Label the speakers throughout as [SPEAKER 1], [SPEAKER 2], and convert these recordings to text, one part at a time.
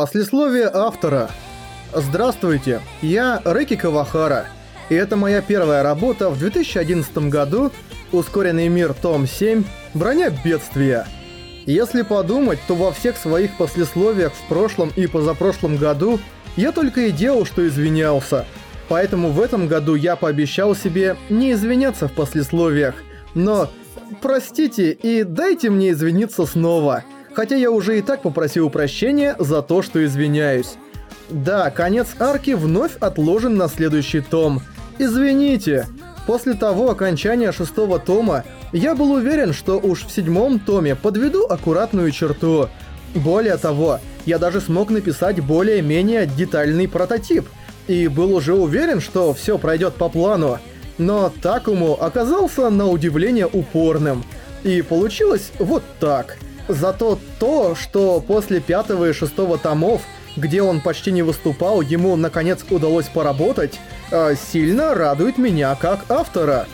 [SPEAKER 1] Послесловие автора. Здравствуйте, я Рэки Кавахара, и это моя первая работа в 2011 году «Ускоренный мир. Том 7. Броня бедствия». Если подумать, то во всех своих послесловиях в прошлом и позапрошлом году я только и делал, что извинялся. Поэтому в этом году я пообещал себе не извиняться в послесловиях. Но, простите и дайте мне извиниться снова – хотя я уже и так попросил прощения за то, что извиняюсь. Да, конец арки вновь отложен на следующий том. Извините. После того окончания шестого тома я был уверен, что уж в седьмом томе подведу аккуратную черту. Более того, я даже смог написать более-менее детальный прототип. И был уже уверен, что все пройдет по плану. Но Такому оказался на удивление упорным. И получилось вот так – Зато то, что после пятого и шестого томов, где он почти не выступал, ему наконец удалось поработать, э, сильно радует меня как автора.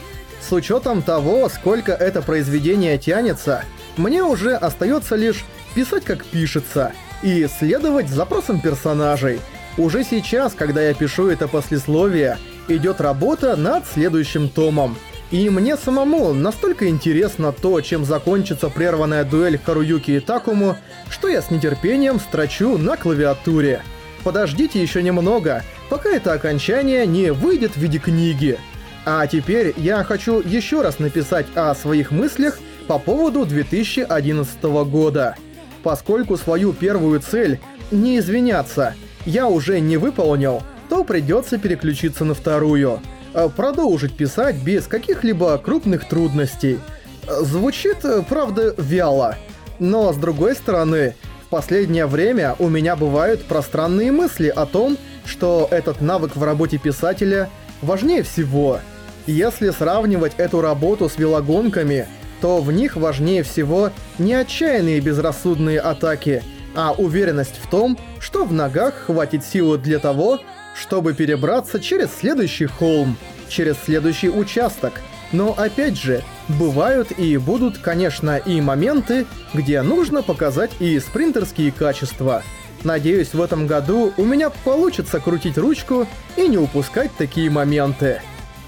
[SPEAKER 1] С учетом того, сколько это произведение тянется, мне уже остается лишь писать как пишется и следовать запросам персонажей. Уже сейчас, когда я пишу это послесловие, идет работа над следующим томом. И мне самому настолько интересно то, чем закончится прерванная дуэль Харуюки и Такому, что я с нетерпением строчу на клавиатуре. Подождите еще немного, пока это окончание не выйдет в виде книги. А теперь я хочу еще раз написать о своих мыслях по поводу 2011 года. Поскольку свою первую цель «не извиняться» я уже не выполнил, то придется переключиться на вторую – продолжить писать без каких-либо крупных трудностей. Звучит, э, правда, вяло. Но, с другой стороны, в последнее время у меня бывают пространные мысли о том, что этот навык в работе писателя важнее всего. Если сравнивать эту работу с велогонками, то в них важнее всего не отчаянные безрассудные атаки, а уверенность в том, что в ногах хватит силы для того, чтобы перебраться через следующий холм, через следующий участок. Но опять же, бывают и будут, конечно, и моменты, где нужно показать и спринтерские качества. Надеюсь, в этом году у меня получится крутить ручку и не упускать такие моменты.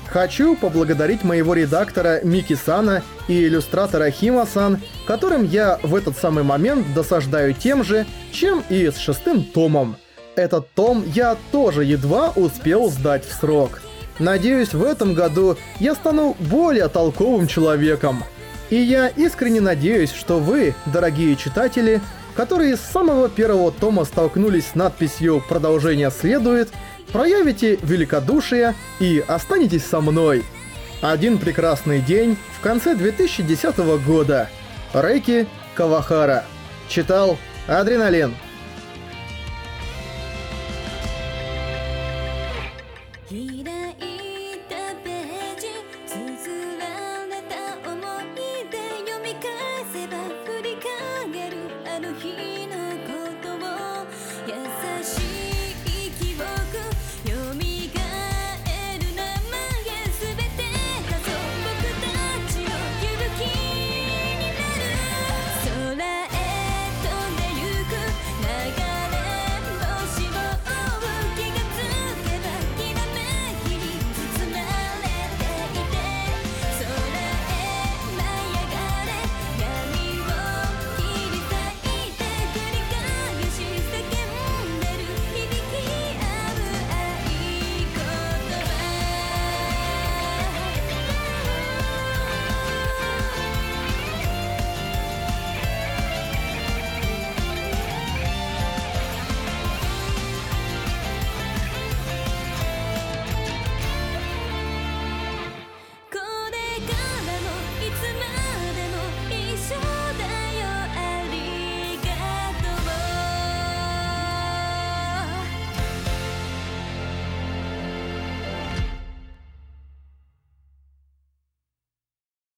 [SPEAKER 1] Хочу поблагодарить моего редактора Мики Сана и иллюстратора Хима-сан, которым я в этот самый момент досаждаю тем же, чем и с шестым томом. Этот том я тоже едва успел сдать в срок. Надеюсь, в этом году я стану более толковым человеком. И я искренне надеюсь, что вы, дорогие читатели, которые с самого первого тома столкнулись с надписью «Продолжение следует», проявите великодушие и останетесь со мной. Один прекрасный день в конце 2010 года. Рэки Кавахара. Читал Адреналин.